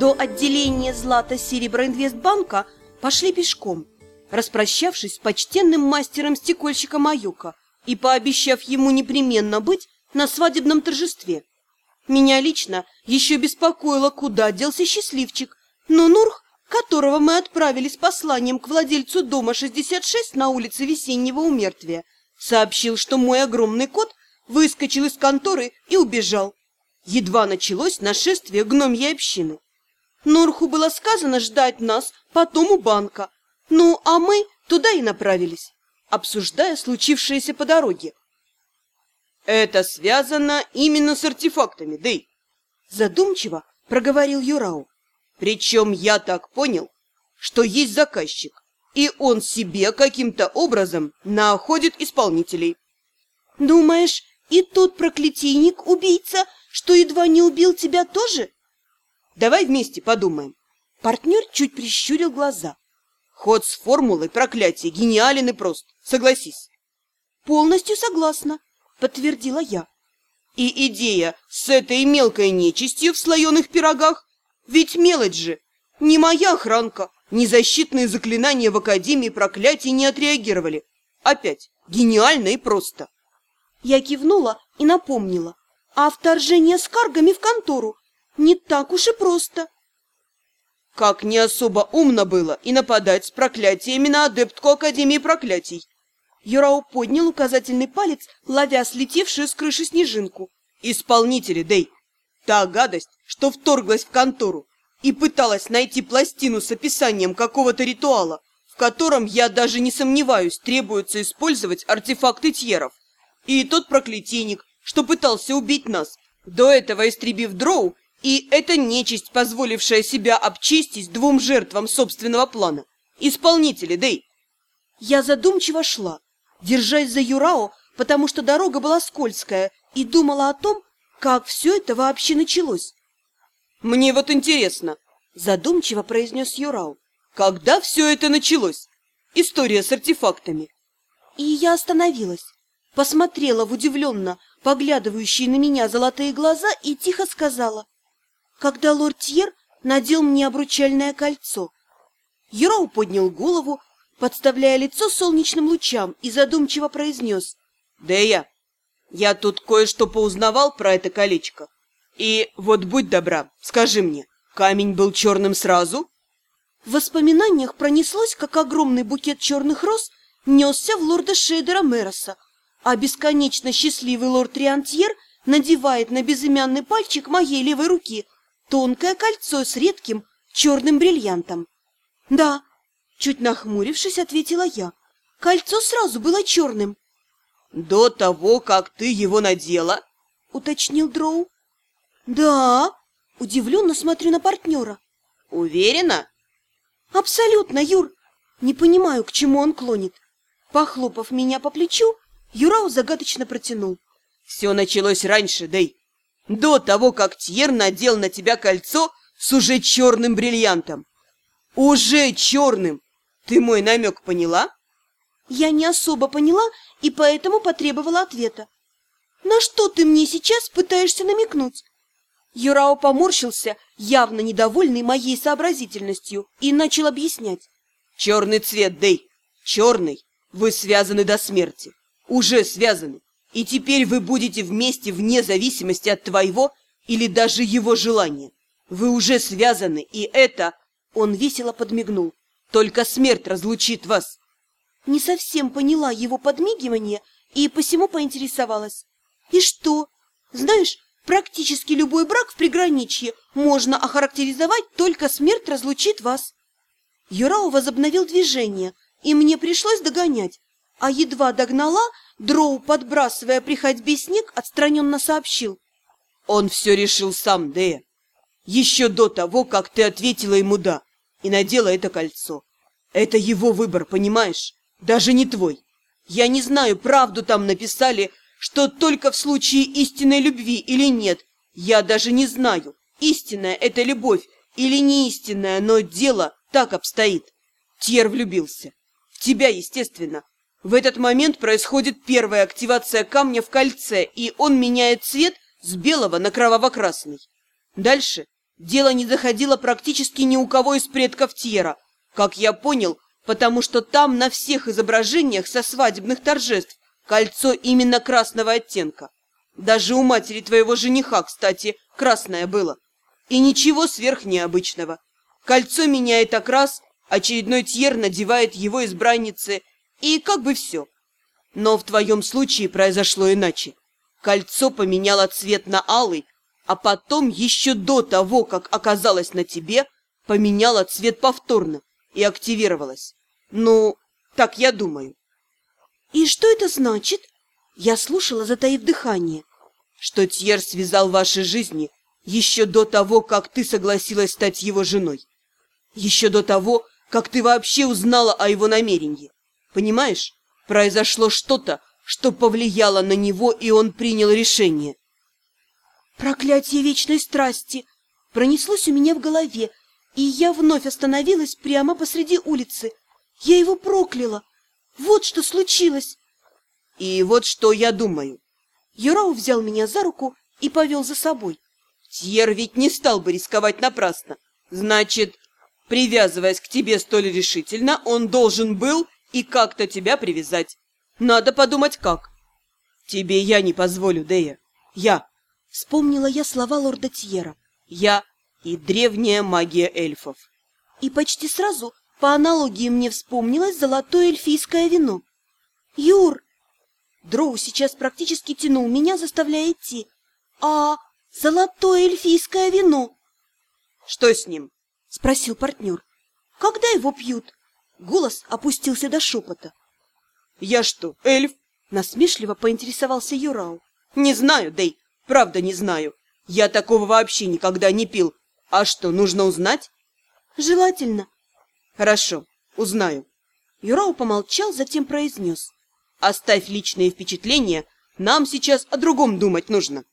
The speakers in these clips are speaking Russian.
До отделения злато-серебра инвестбанка пошли пешком, распрощавшись с почтенным мастером-стекольщиком Аюка и пообещав ему непременно быть на свадебном торжестве. Меня лично еще беспокоило, куда делся счастливчик, но Нурх, которого мы отправили с посланием к владельцу дома 66 на улице Весеннего Умертвия, сообщил, что мой огромный кот выскочил из конторы и убежал. Едва началось нашествие гномьей общины. Нурху было сказано ждать нас потом у банка, ну а мы туда и направились, обсуждая случившееся по дороге. «Это связано именно с артефактами, Дэй!» Задумчиво проговорил Юрау. «Причем я так понял, что есть заказчик, и он себе каким-то образом находит исполнителей». «Думаешь, и тот проклятийник-убийца, что едва не убил тебя тоже?» «Давай вместе подумаем». Партнер чуть прищурил глаза. Ход с формулой проклятия гениален и прост, согласись. «Полностью согласна», — подтвердила я. И идея с этой мелкой нечистью в слоеных пирогах? Ведь мелочь же! Ни моя охранка, ни защитные заклинания в Академии проклятий не отреагировали. Опять, гениально и просто. Я кивнула и напомнила. А вторжение с каргами в контору не так уж и просто. Как не особо умно было и нападать с проклятиями на адептку Академии проклятий. Юрау поднял указательный палец, ловя слетевшую с крыши снежинку. «Исполнители, Дэй! Та гадость, что вторглась в контору и пыталась найти пластину с описанием какого-то ритуала, в котором, я даже не сомневаюсь, требуется использовать артефакты Тьеров. И тот проклятийник, что пытался убить нас, до этого истребив дроу, и эта нечисть, позволившая себя обчистить двум жертвам собственного плана. Исполнители, Дэй!» Я задумчиво шла, держась за Юрао, потому что дорога была скользкая, и думала о том, как все это вообще началось. «Мне вот интересно», — задумчиво произнес Юрао, «когда все это началось? История с артефактами». И я остановилась, посмотрела в удивленно поглядывающие на меня золотые глаза и тихо сказала, когда лорд Тьер надел мне обручальное кольцо. Юрау поднял голову, подставляя лицо солнечным лучам, и задумчиво произнес. «Дея, я тут кое-что поузнавал про это колечко. И вот будь добра, скажи мне, камень был черным сразу?» В воспоминаниях пронеслось, как огромный букет черных роз несся в лорда Шейдера Мероса, а бесконечно счастливый лорд Риантьер надевает на безымянный пальчик моей левой руки тонкое кольцо с редким черным бриллиантом. Да, Чуть нахмурившись, ответила я. Кольцо сразу было черным. «До того, как ты его надела?» — уточнил Дроу. «Да!» — удивленно смотрю на партнера. «Уверена?» «Абсолютно, Юр! Не понимаю, к чему он клонит». Похлопав меня по плечу, Юрау загадочно протянул. «Все началось раньше, Дэй. До того, как Тьер надел на тебя кольцо с уже черным бриллиантом. Уже черным! Ты мой намек поняла? Я не особо поняла и поэтому потребовала ответа. На что ты мне сейчас пытаешься намекнуть? Юрао поморщился, явно недовольный моей сообразительностью, и начал объяснять. Черный цвет, Дэй, черный. Вы связаны до смерти. Уже связаны. И теперь вы будете вместе вне зависимости от твоего или даже его желания. Вы уже связаны, и это... Он весело подмигнул. Только смерть разлучит вас. Не совсем поняла его подмигивание и посему поинтересовалась. И что? Знаешь, практически любой брак в приграничье можно охарактеризовать только смерть разлучит вас. Юрао возобновил движение, и мне пришлось догонять. А едва догнала, Дроу, подбрасывая при ходьбе снег, отстраненно сообщил. Он все решил сам, Дея. Еще до того, как ты ответила ему «да» и надела это кольцо. Это его выбор, понимаешь? Даже не твой. Я не знаю, правду там написали, что только в случае истинной любви или нет. Я даже не знаю, истинная это любовь или не истинная, но дело так обстоит. Тьер влюбился. В тебя, естественно. В этот момент происходит первая активация камня в кольце, и он меняет цвет с белого на кроваво-красный. Дальше дело не заходило практически ни у кого из предков Тьера. Как я понял, потому что там на всех изображениях со свадебных торжеств кольцо именно красного оттенка. Даже у матери твоего жениха, кстати, красное было. И ничего сверхнеобычного. Кольцо меняет окрас, очередной Тьер надевает его избраннице, и как бы все. Но в твоем случае произошло иначе. Кольцо поменяло цвет на алый, а потом, еще до того, как оказалось на тебе, поменяло цвет повторно и активировалось. Ну, так я думаю. И что это значит? Я слушала, затаив дыхание. Что Тьер связал ваши жизни еще до того, как ты согласилась стать его женой. Еще до того, как ты вообще узнала о его намерении. Понимаешь, произошло что-то, что повлияло на него, и он принял решение. Проклятие вечной страсти! Пронеслось у меня в голове, и я вновь остановилась прямо посреди улицы. Я его прокляла. Вот что случилось. И вот что я думаю. Юрау взял меня за руку и повел за собой. Тьер ведь не стал бы рисковать напрасно. Значит, привязываясь к тебе столь решительно, он должен был и как-то тебя привязать. Надо подумать, как. Тебе я не позволю, Дея. Я. Вспомнила я слова лорда Тьера. Я и древняя магия эльфов. И почти сразу, по аналогии, мне вспомнилось золотое эльфийское вино. Юр! Дроу сейчас практически тянул меня, заставляя идти. А золотое эльфийское вино? Что с ним? Спросил партнер. Когда его пьют? Голос опустился до шепота. Я что, эльф? Насмешливо поинтересовался Юрау. Не знаю, Дэй, правда не знаю. Я такого вообще никогда не пил. А что, нужно узнать? Желательно. Хорошо, узнаю. Юрау помолчал, затем произнес. Оставь личные впечатления, нам сейчас о другом думать нужно.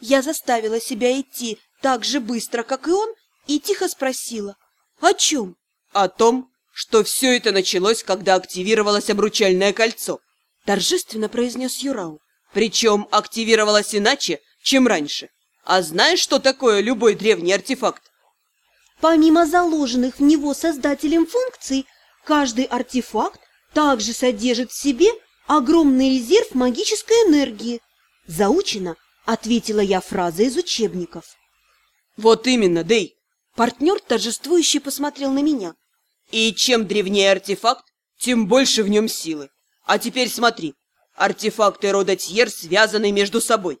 Я заставила себя идти так же быстро, как и он, и тихо спросила. О чем? О том, что все это началось, когда активировалось обручальное кольцо. Торжественно произнес Юрау. Причем активировалось иначе, чем раньше. А знаешь, что такое любой древний артефакт? Помимо заложенных в него создателем функций, каждый артефакт также содержит в себе огромный резерв магической энергии. Заучено, ответила я фразой из учебников. Вот именно, Дэй. Партнер торжествующе посмотрел на меня. И чем древнее артефакт, тем больше в нем силы. А теперь смотри, артефакты рода Тьер связаны между собой,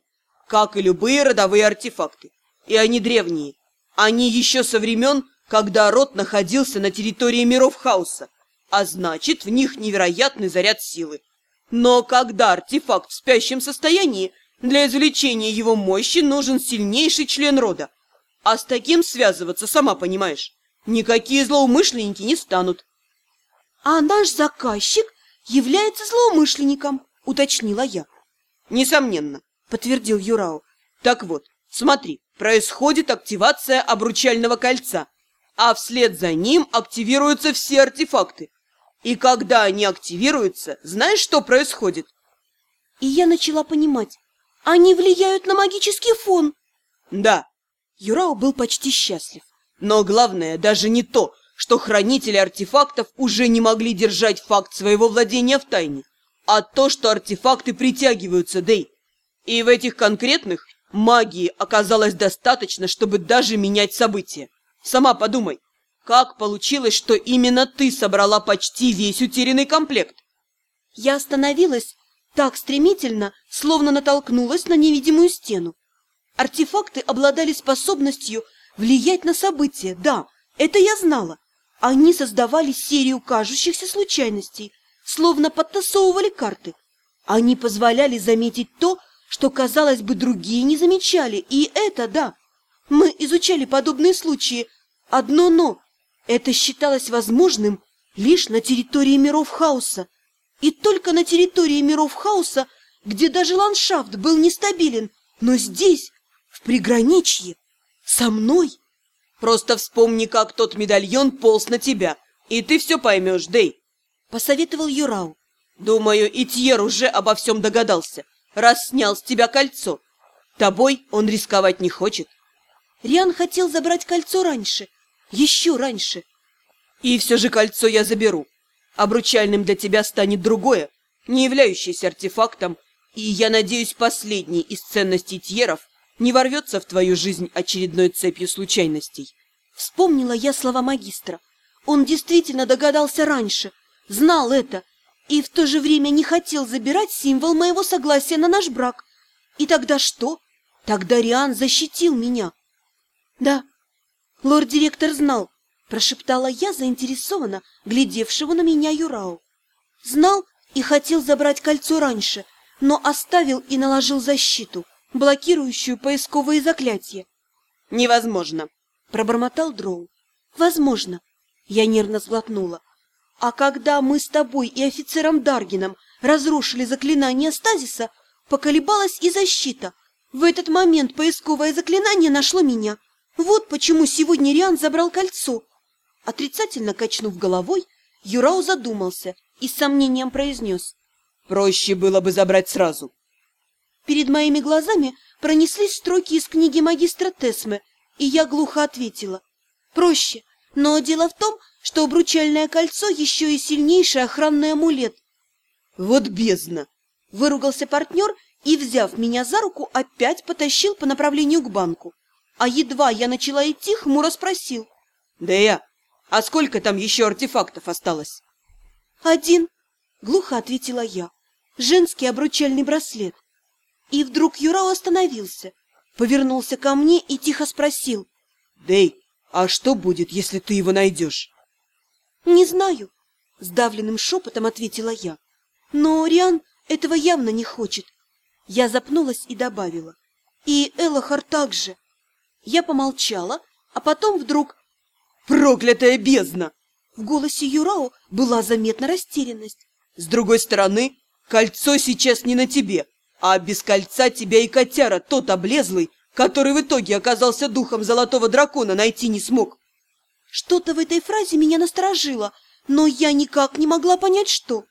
как и любые родовые артефакты. И они древние. Они еще со времен, когда род находился на территории миров хаоса, а значит, в них невероятный заряд силы. Но когда артефакт в спящем состоянии, для извлечения его мощи нужен сильнейший член рода. А с таким связываться, сама понимаешь, никакие злоумышленники не станут. А наш заказчик является злоумышленником, уточнила я. Несомненно, подтвердил Юрао. Так вот, смотри, происходит активация обручального кольца, а вслед за ним активируются все артефакты. И когда они активируются, знаешь, что происходит? И я начала понимать. Они влияют на магический фон. Да. Юрао был почти счастлив. Но главное даже не то, что хранители артефактов уже не могли держать факт своего владения в тайне, а то, что артефакты притягиваются, Дэй. И в этих конкретных магии оказалось достаточно, чтобы даже менять события. Сама подумай, как получилось, что именно ты собрала почти весь утерянный комплект? Я остановилась так стремительно, словно натолкнулась на невидимую стену. Артефакты обладали способностью влиять на события, да, это я знала. Они создавали серию кажущихся случайностей, словно подтасовывали карты. Они позволяли заметить то, что, казалось бы, другие не замечали, и это, да. Мы изучали подобные случаи. Одно «но» Это считалось возможным лишь на территории миров хаоса. И только на территории миров хаоса, где даже ландшафт был нестабилен, но здесь, в приграничье, со мной. Просто вспомни, как тот медальон полз на тебя, и ты все поймешь, Дэй. Посоветовал Юрау. Думаю, Итьер уже обо всем догадался, раз снял с тебя кольцо. Тобой он рисковать не хочет. Риан хотел забрать кольцо раньше, еще раньше. И все же кольцо я заберу. Обручальным для тебя станет другое, не являющееся артефактом, и, я надеюсь, последний из ценностей Тьеров не ворвется в твою жизнь очередной цепью случайностей. Вспомнила я слова магистра. Он действительно догадался раньше, знал это, и в то же время не хотел забирать символ моего согласия на наш брак. И тогда что? Тогда Риан защитил меня. Да, лорд-директор знал, прошептала я заинтересованно, глядевшего на меня Юрау. Знал и хотел забрать кольцо раньше, но оставил и наложил защиту, блокирующую поисковые заклятия. «Невозможно!» — пробормотал Дроу. «Возможно!» — я нервно сглотнула. «А когда мы с тобой и офицером Даргином разрушили заклинание стазиса, поколебалась и защита. В этот момент поисковое заклинание нашло меня. Вот почему сегодня Риан забрал кольцо». Отрицательно качнув головой, Юрау задумался и с сомнением произнес. Проще было бы забрать сразу. Перед моими глазами пронеслись строки из книги магистра Тесме, и я глухо ответила. Проще, но дело в том, что обручальное кольцо еще и сильнейший охранный амулет. Вот бездна! Выругался партнер и, взяв меня за руку, опять потащил по направлению к банку. А едва я начала идти, хмуро спросил. Да я, а сколько там еще артефактов осталось? Один, глухо ответила я женский обручальный браслет. И вдруг Юрао остановился, повернулся ко мне и тихо спросил. — Дэй, а что будет, если ты его найдешь? — Не знаю, — сдавленным шепотом ответила я. Но Риан этого явно не хочет. Я запнулась и добавила. И Элохар также. Я помолчала, а потом вдруг... Проклятая бездна! В голосе Юрао была заметна растерянность. С другой стороны, Кольцо сейчас не на тебе, а без кольца тебя и котяра, тот облезлый, который в итоге оказался духом золотого дракона, найти не смог. Что-то в этой фразе меня насторожило, но я никак не могла понять, что.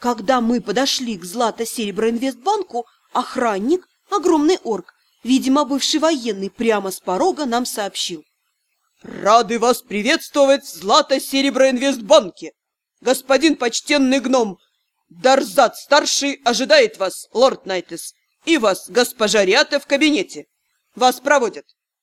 Когда мы подошли к Злато-Серебро-Инвестбанку, охранник, огромный орк, видимо, бывший военный, прямо с порога нам сообщил. «Рады вас приветствовать в Злато-Серебро-Инвестбанке! Господин почтенный гном, Дарзат-старший ожидает вас, лорд Найтес, и вас, госпожа Риата, в кабинете. Вас проводят.